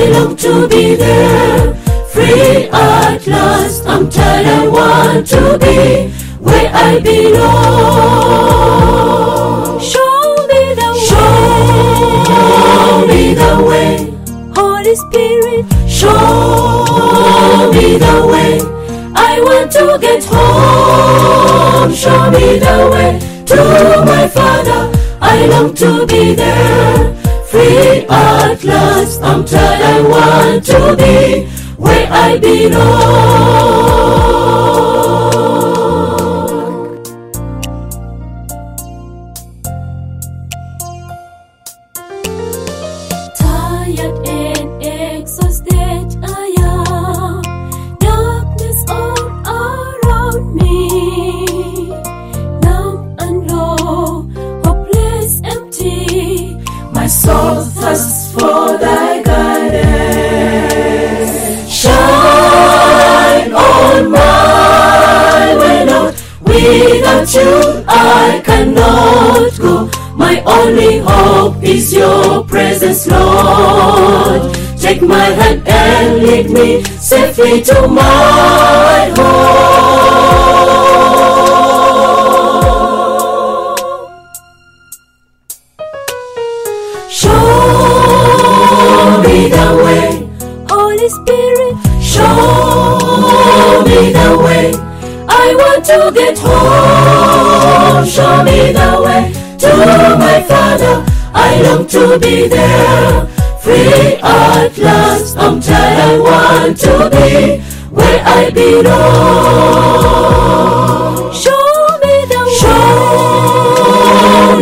I long to be there. Free at last. I'm tired. I want to be where I belong. show me the Show me the way. way. Holy Spirit, Show me the way. I want to get home. Show me the way to my Father. I long to be there. Free at last. I'm tired. I want to be where I belong. For thy guidance. Shine on my way, Lord. Without you, I cannot go. My only hope is your presence, Lord. Take my hand and lead me safely to my home. Show I want to get home. Show me the way to my Father. I long to be there. Free at last. I'm tired. I want to be where I belong. show me the way. Show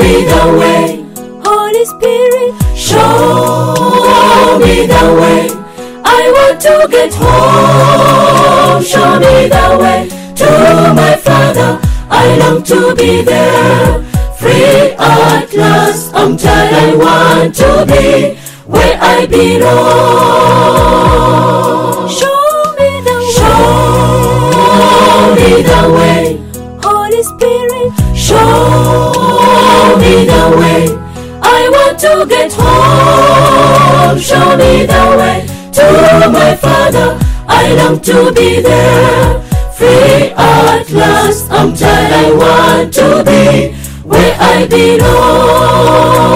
me the way. Holy Spirit, Show me the way. I want to get home. Show me to my Father. I long to be there. Free at last. I'm tired. I want to be where I belong. show me the Show me the way. Holy Spirit, Show me the way. I want to get home. Show me the way to my Father. I long to be there. Free at last. I'm tired. I want to be where I belong.